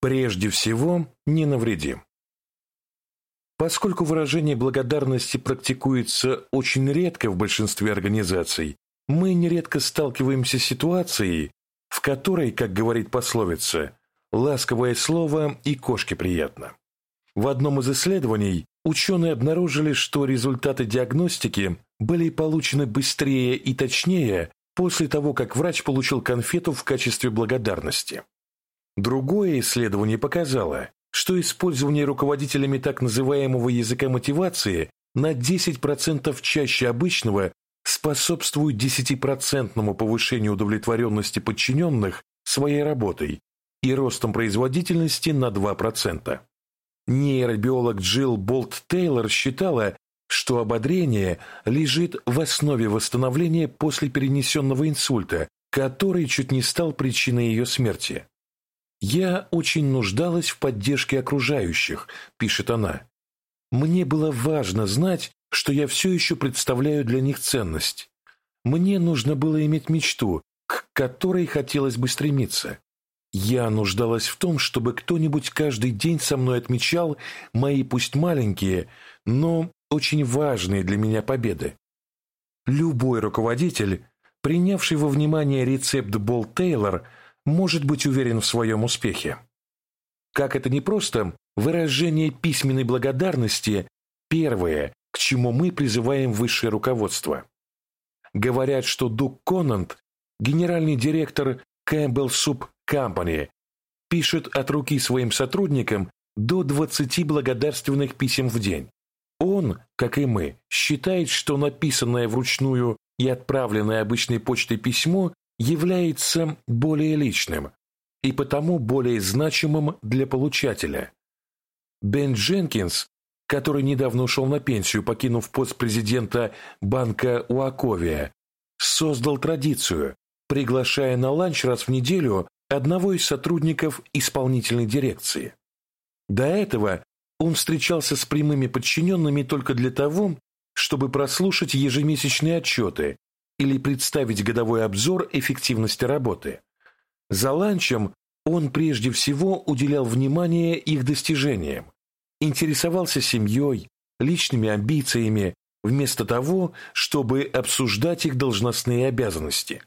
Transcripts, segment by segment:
Прежде всего, не навредим. Поскольку выражение благодарности практикуется очень редко в большинстве организаций, мы нередко сталкиваемся с ситуацией, в которой, как говорит пословица, ласковое слово и кошке приятно. В одном из исследований ученые обнаружили, что результаты диагностики были получены быстрее и точнее после того, как врач получил конфету в качестве благодарности. Другое исследование показало, что использование руководителями так называемого языка мотивации на 10% чаще обычного способствует 10% повышению удовлетворенности подчиненных своей работой и ростом производительности на 2%. Нейробиолог Джилл Болт Тейлор считала, что ободрение лежит в основе восстановления после перенесенного инсульта, который чуть не стал причиной ее смерти. «Я очень нуждалась в поддержке окружающих», – пишет она. «Мне было важно знать, что я все еще представляю для них ценность. Мне нужно было иметь мечту, к которой хотелось бы стремиться. Я нуждалась в том, чтобы кто-нибудь каждый день со мной отмечал мои пусть маленькие, но очень важные для меня победы. Любой руководитель, принявший во внимание рецепт Бол Тейлор, может быть уверен в своем успехе. Как это не просто, выражение письменной благодарности – первое, к чему мы призываем высшее руководство. Говорят, что Дук Конант, генеральный директор Campbell Soup Company, пишет от руки своим сотрудникам до 20 благодарственных писем в день. Он, как и мы, считает, что написанное вручную и отправленное обычной почтой письмо является более личным и потому более значимым для получателя. Бен Дженкинс который недавно ушел на пенсию, покинув пост президента банка Уаковия, создал традицию, приглашая на ланч раз в неделю одного из сотрудников исполнительной дирекции. До этого он встречался с прямыми подчиненными только для того, чтобы прослушать ежемесячные отчеты или представить годовой обзор эффективности работы. За ланчем он прежде всего уделял внимание их достижениям, интересовался семьей, личными амбициями, вместо того, чтобы обсуждать их должностные обязанности.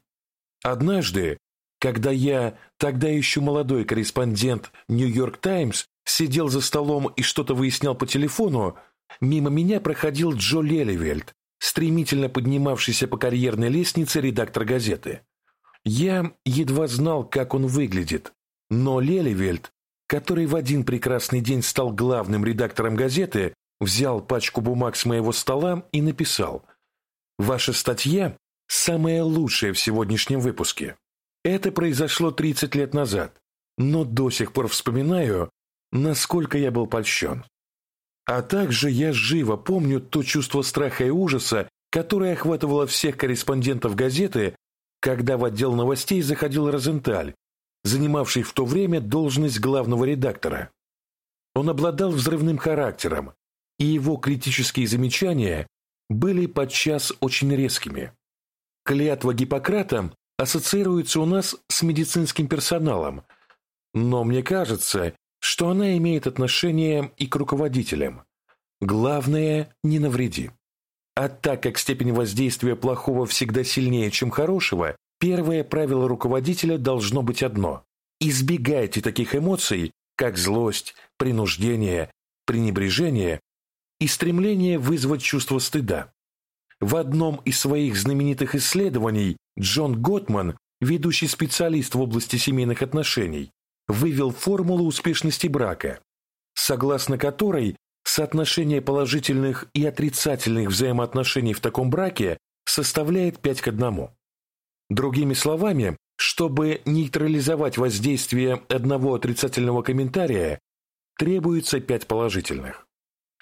Однажды, когда я, тогда еще молодой корреспондент «Нью-Йорк Таймс», сидел за столом и что-то выяснял по телефону, мимо меня проходил Джо Лелевельд, стремительно поднимавшийся по карьерной лестнице редактор газеты. Я едва знал, как он выглядит, но Лелевельд который в один прекрасный день стал главным редактором газеты, взял пачку бумаг с моего стола и написал «Ваша статья – самая лучшая в сегодняшнем выпуске. Это произошло 30 лет назад, но до сих пор вспоминаю, насколько я был польщен. А также я живо помню то чувство страха и ужаса, которое охватывало всех корреспондентов газеты, когда в отдел новостей заходил Розенталь занимавший в то время должность главного редактора. Он обладал взрывным характером, и его критические замечания были подчас очень резкими. Клятва Гиппократа ассоциируется у нас с медицинским персоналом, но мне кажется, что она имеет отношение и к руководителям. Главное – не навреди. А так как степень воздействия плохого всегда сильнее, чем хорошего, Первое правило руководителя должно быть одно. Избегайте таких эмоций, как злость, принуждение, пренебрежение и стремление вызвать чувство стыда. В одном из своих знаменитых исследований Джон Готман, ведущий специалист в области семейных отношений, вывел формулу успешности брака, согласно которой соотношение положительных и отрицательных взаимоотношений в таком браке составляет 5 к 1. Другими словами, чтобы нейтрализовать воздействие одного отрицательного комментария, требуется пять положительных.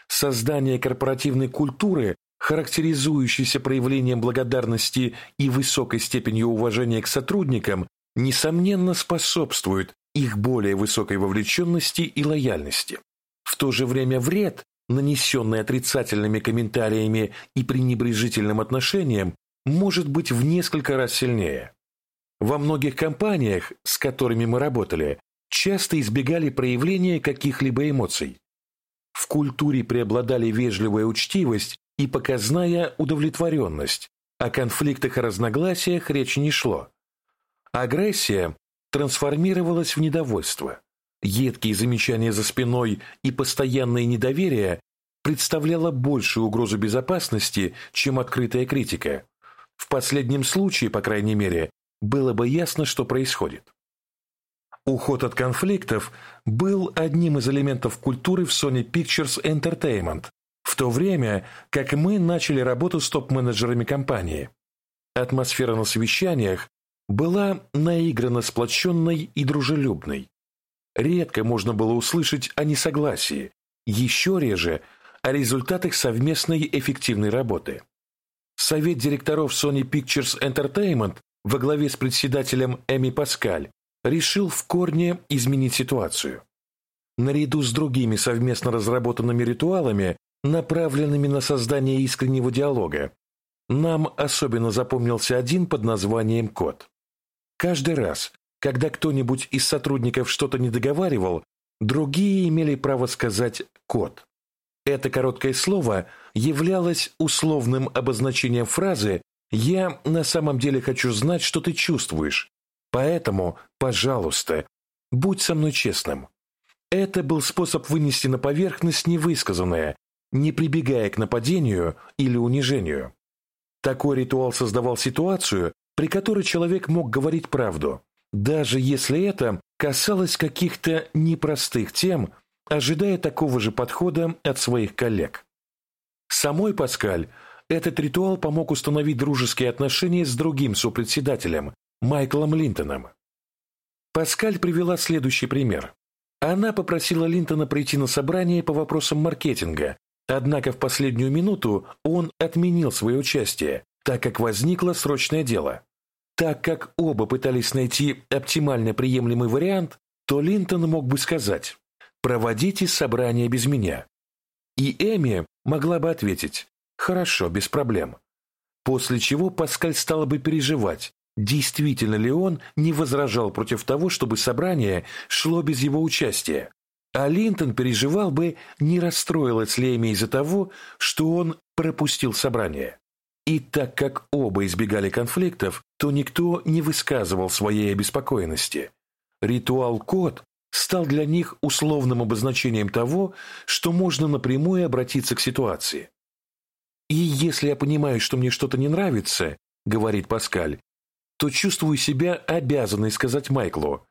Создание корпоративной культуры, характеризующейся проявлением благодарности и высокой степенью уважения к сотрудникам, несомненно способствует их более высокой вовлеченности и лояльности. В то же время вред, нанесенный отрицательными комментариями и пренебрежительным отношением, может быть в несколько раз сильнее. Во многих компаниях, с которыми мы работали, часто избегали проявления каких-либо эмоций. В культуре преобладали вежливая учтивость и показная удовлетворенность, о конфликтах и разногласиях речи не шло. Агрессия трансформировалась в недовольство. Едкие замечания за спиной и постоянное недоверие представляло большую угрозу безопасности, чем открытая критика. В последнем случае, по крайней мере, было бы ясно, что происходит. Уход от конфликтов был одним из элементов культуры в Sony Pictures Entertainment, в то время как мы начали работу с топ-менеджерами компании. Атмосфера на совещаниях была наигранно сплоченной и дружелюбной. Редко можно было услышать о несогласии, еще реже о результатах совместной эффективной работы. Совет директоров Sony Pictures Entertainment во главе с председателем Эми Паскаль решил в корне изменить ситуацию. Наряду с другими совместно разработанными ритуалами, направленными на создание искреннего диалога, нам особенно запомнился один под названием «Код». Каждый раз, когда кто-нибудь из сотрудников что-то не договаривал, другие имели право сказать «код». Это короткое слово являлось условным обозначением фразы «Я на самом деле хочу знать, что ты чувствуешь, поэтому, пожалуйста, будь со мной честным». Это был способ вынести на поверхность невысказанное, не прибегая к нападению или унижению. Такой ритуал создавал ситуацию, при которой человек мог говорить правду, даже если это касалось каких-то непростых тем, ожидая такого же подхода от своих коллег. Самой Паскаль этот ритуал помог установить дружеские отношения с другим сопредседателем, Майклом Линтоном. Паскаль привела следующий пример. Она попросила Линтона прийти на собрание по вопросам маркетинга, однако в последнюю минуту он отменил свое участие, так как возникло срочное дело. Так как оба пытались найти оптимально приемлемый вариант, то Линтон мог бы сказать «проводите собрание без меня». И Эми могла бы ответить «хорошо, без проблем». После чего Паскаль стала бы переживать, действительно ли он не возражал против того, чтобы собрание шло без его участия. А Линтон переживал бы, не расстроилась ли Эми из-за того, что он пропустил собрание. И так как оба избегали конфликтов, то никто не высказывал своей обеспокоенности. Ритуал-код стал для них условным обозначением того, что можно напрямую обратиться к ситуации. «И если я понимаю, что мне что-то не нравится, — говорит Паскаль, — то чувствую себя обязанной сказать Майклу,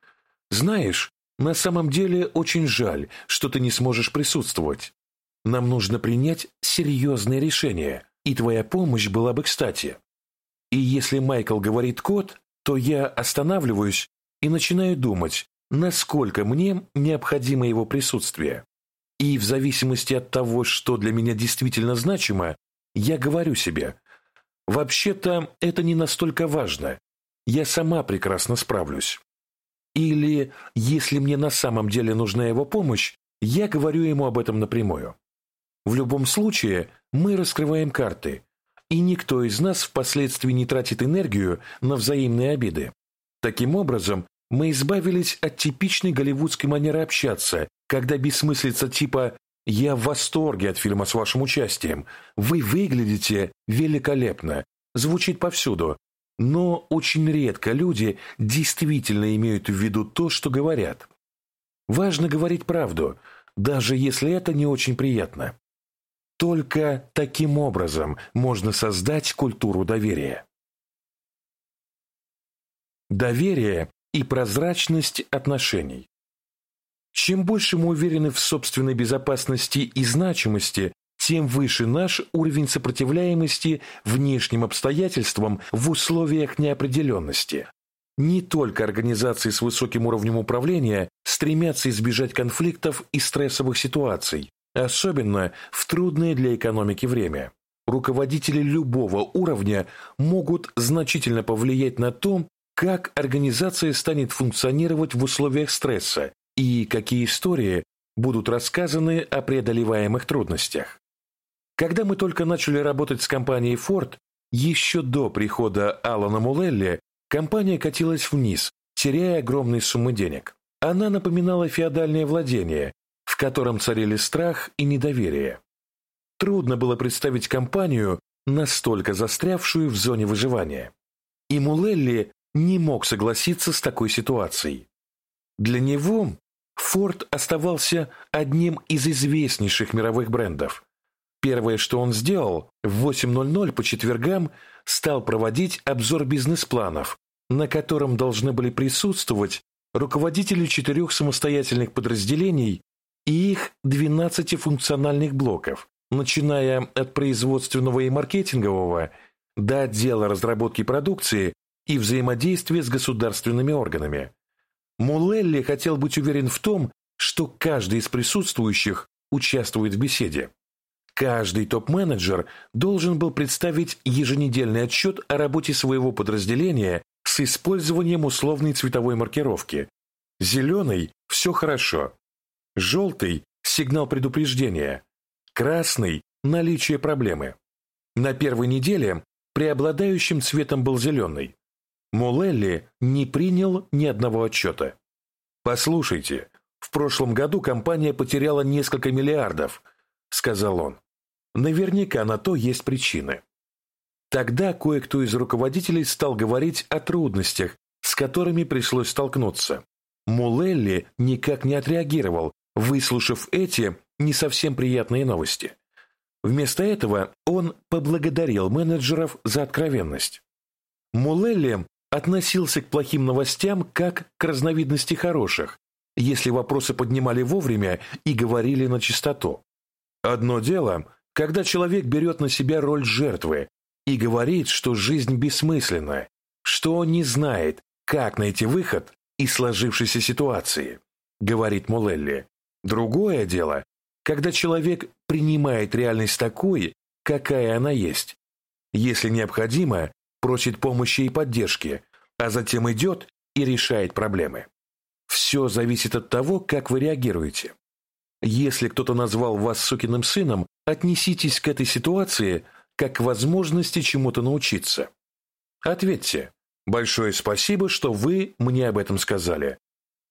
«Знаешь, на самом деле очень жаль, что ты не сможешь присутствовать. Нам нужно принять серьезное решение, и твоя помощь была бы кстати. И если Майкл говорит код, то я останавливаюсь и начинаю думать, насколько мне необходимо его присутствие. И в зависимости от того, что для меня действительно значимо, я говорю себе, вообще-то это не настолько важно, я сама прекрасно справлюсь. Или, если мне на самом деле нужна его помощь, я говорю ему об этом напрямую. В любом случае, мы раскрываем карты, и никто из нас впоследствии не тратит энергию на взаимные обиды. Таким образом, мы избавились от типичной голливудской манеры общаться, когда бессмыслица типа «Я в восторге от фильма с вашим участием», «Вы выглядите великолепно» звучит повсюду, но очень редко люди действительно имеют в виду то, что говорят. Важно говорить правду, даже если это не очень приятно. Только таким образом можно создать культуру доверия. Доверие и прозрачность отношений. Чем больше мы уверены в собственной безопасности и значимости, тем выше наш уровень сопротивляемости внешним обстоятельствам в условиях неопределенности. Не только организации с высоким уровнем управления стремятся избежать конфликтов и стрессовых ситуаций, особенно в трудное для экономики время. Руководители любого уровня могут значительно повлиять на то, как организация станет функционировать в условиях стресса и какие истории будут рассказаны о преодолеваемых трудностях. Когда мы только начали работать с компанией Ford, еще до прихода Алана Мулелли, компания катилась вниз, теряя огромные суммы денег. Она напоминала феодальное владение, котором царили страх и недоверие. Трудно было представить компанию, настолько застрявшую в зоне выживания. И Мулелли не мог согласиться с такой ситуацией. Для него Форд оставался одним из известнейших мировых брендов. Первое, что он сделал, в 8.00 по четвергам стал проводить обзор бизнес-планов, на котором должны были присутствовать руководители четырех самостоятельных подразделений и их 12 функциональных блоков, начиная от производственного и маркетингового до отдела разработки продукции и взаимодействия с государственными органами. Мулелли хотел быть уверен в том, что каждый из присутствующих участвует в беседе. Каждый топ-менеджер должен был представить еженедельный отчет о работе своего подразделения с использованием условной цветовой маркировки. Зеленый – все хорошо. Желтый – сигнал предупреждения. Красный – наличие проблемы. На первой неделе преобладающим цветом был зеленый. Мулелли не принял ни одного отчета. «Послушайте, в прошлом году компания потеряла несколько миллиардов», – сказал он. «Наверняка на то есть причины». Тогда кое-кто из руководителей стал говорить о трудностях, с которыми пришлось столкнуться. Мулелли никак не отреагировал, выслушав эти не совсем приятные новости. Вместо этого он поблагодарил менеджеров за откровенность. Мулелли относился к плохим новостям как к разновидности хороших, если вопросы поднимали вовремя и говорили на чистоту. Одно дело, когда человек берет на себя роль жертвы, и говорит, что жизнь бессмысленна, что он не знает, как найти выход из сложившейся ситуации, говорит Мулелли. Другое дело, когда человек принимает реальность такой, какая она есть. Если необходимо, просит помощи и поддержки, а затем идет и решает проблемы. Все зависит от того, как вы реагируете. Если кто-то назвал вас сукиным сыном, отнеситесь к этой ситуации – как к возможности чему-то научиться. Ответьте, большое спасибо, что вы мне об этом сказали.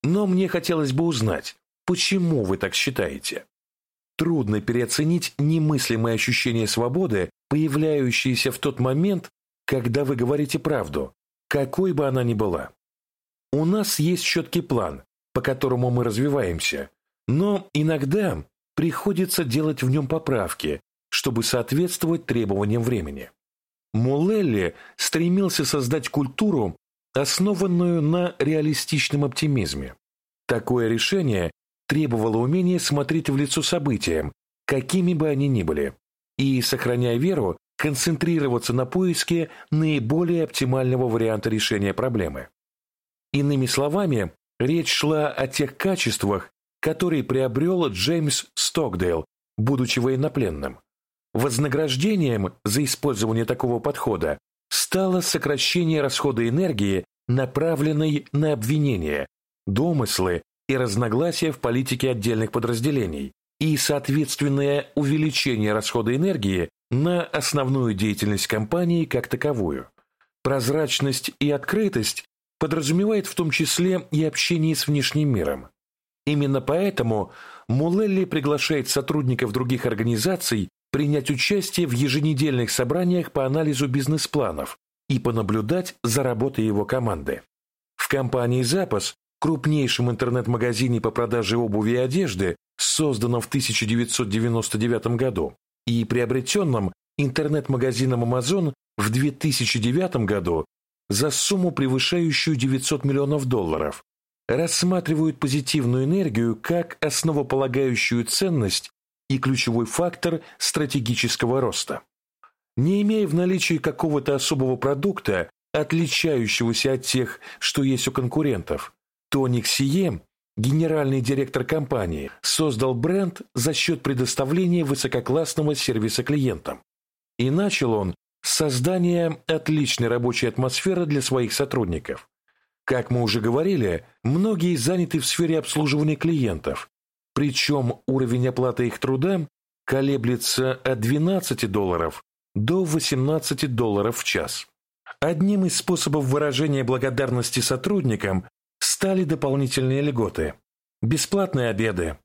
Но мне хотелось бы узнать, почему вы так считаете? Трудно переоценить немыслимые ощущения свободы, появляющиеся в тот момент, когда вы говорите правду, какой бы она ни была. У нас есть четкий план, по которому мы развиваемся, но иногда приходится делать в нем поправки, чтобы соответствовать требованиям времени. Мулелли стремился создать культуру, основанную на реалистичном оптимизме. Такое решение требовало умения смотреть в лицо событиям, какими бы они ни были, и, сохраняя веру, концентрироваться на поиске наиболее оптимального варианта решения проблемы. Иными словами, речь шла о тех качествах, которые приобрел Джеймс Стокдейл, будучи военнопленным. Вознаграждением за использование такого подхода стало сокращение расхода энергии, направленной на обвинения, домыслы и разногласия в политике отдельных подразделений и соответственное увеличение расхода энергии на основную деятельность компании как таковую. Прозрачность и открытость подразумевает в том числе и общение с внешним миром. Именно поэтому Мулелли приглашает сотрудников других организаций принять участие в еженедельных собраниях по анализу бизнес-планов и понаблюдать за работой его команды. В компании «Запас», крупнейшем интернет-магазине по продаже обуви и одежды, созданном в 1999 году, и приобретенном интернет-магазином Amazon в 2009 году за сумму, превышающую 900 миллионов долларов, рассматривают позитивную энергию как основополагающую ценность и ключевой фактор стратегического роста. Не имея в наличии какого-то особого продукта, отличающегося от тех, что есть у конкурентов, Тоник Сие, генеральный директор компании, создал бренд за счет предоставления высококлассного сервиса клиентам. И начал он с создания отличной рабочей атмосферы для своих сотрудников. Как мы уже говорили, многие заняты в сфере обслуживания клиентов, причем уровень оплаты их труда колеблется от 12 долларов до 18 долларов в час. Одним из способов выражения благодарности сотрудникам стали дополнительные льготы, бесплатные обеды,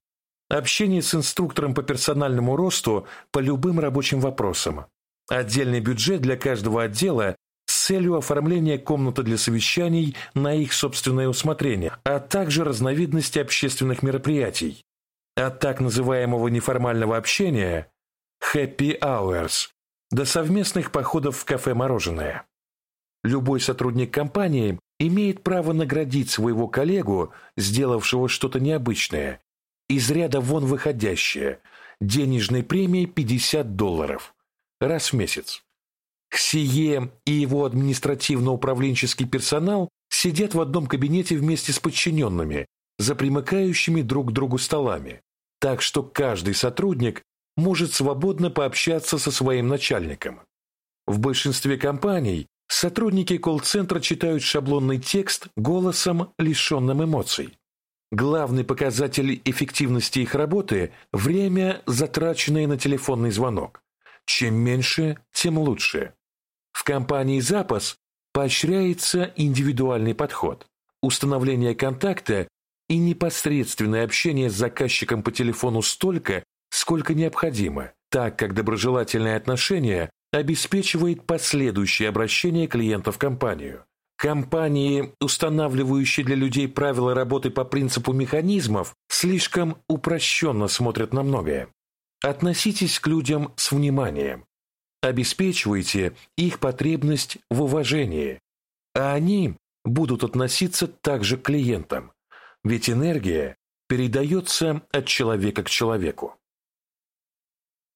общение с инструктором по персональному росту по любым рабочим вопросам, отдельный бюджет для каждого отдела с целью оформления комнаты для совещаний на их собственное усмотрение, а также разновидности общественных мероприятий, от так называемого неформального общения «happy hours» до совместных походов в кафе-мороженое. Любой сотрудник компании имеет право наградить своего коллегу, сделавшего что-то необычное, из ряда вон выходящее, денежной премией 50 долларов, раз в месяц. Ксие и его административно-управленческий персонал сидят в одном кабинете вместе с подчиненными, за примыкающими друг к другу столами, так что каждый сотрудник может свободно пообщаться со своим начальником. В большинстве компаний сотрудники колл-центра читают шаблонный текст голосом, лишенным эмоций. Главный показатель эффективности их работы – время, затраченное на телефонный звонок. Чем меньше, тем лучше. В компании «Запас» поощряется индивидуальный подход, установление контакта и непосредственное общение с заказчиком по телефону столько, сколько необходимо, так как доброжелательное отношение обеспечивает последующее обращение клиента в компанию. Компании, устанавливающие для людей правила работы по принципу механизмов, слишком упрощенно смотрят на многое. Относитесь к людям с вниманием. Обеспечивайте их потребность в уважении, а они будут относиться также к клиентам, ведь энергия передается от человека к человеку.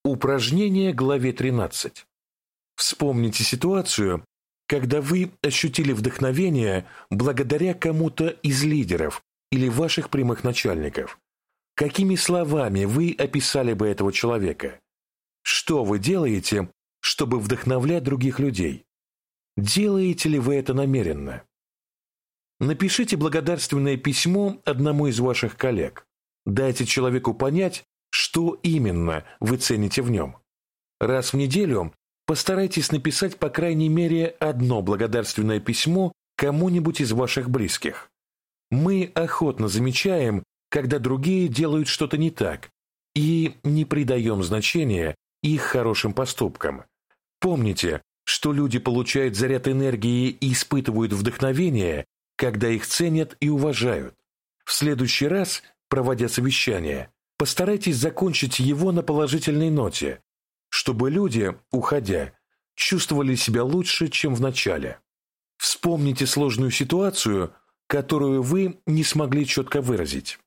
Упражнение главе 13. Вспомните ситуацию, когда вы ощутили вдохновение благодаря кому-то из лидеров или ваших прямых начальников. Какими словами вы описали бы этого человека? Что вы делаете, чтобы вдохновлять других людей? Делаете ли вы это намеренно? Напишите благодарственное письмо одному из ваших коллег. Дайте человеку понять, что именно вы цените в нем. Раз в неделю Постарайтесь написать по крайней мере одно благодарственное письмо кому-нибудь из ваших близких. Мы охотно замечаем, когда другие делают что-то не так, и не придаем значения их хорошим поступкам. Помните, что люди получают заряд энергии и испытывают вдохновение, когда их ценят и уважают. В следующий раз, проводя совещание, постарайтесь закончить его на положительной ноте, чтобы люди, уходя, чувствовали себя лучше, чем в начале. Вспомните сложную ситуацию, которую вы не смогли четко выразить.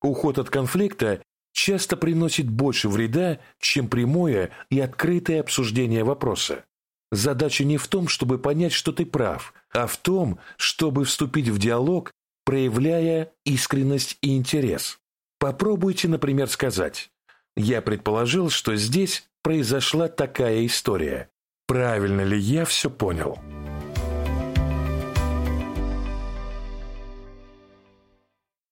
Уход от конфликта часто приносит больше вреда, чем прямое и открытое обсуждение вопроса. Задача не в том, чтобы понять, что ты прав, а в том, чтобы вступить в диалог, проявляя искренность и интерес. Попробуйте, например, сказать «Я предположил, что здесь произошла такая история. Правильно ли я все понял?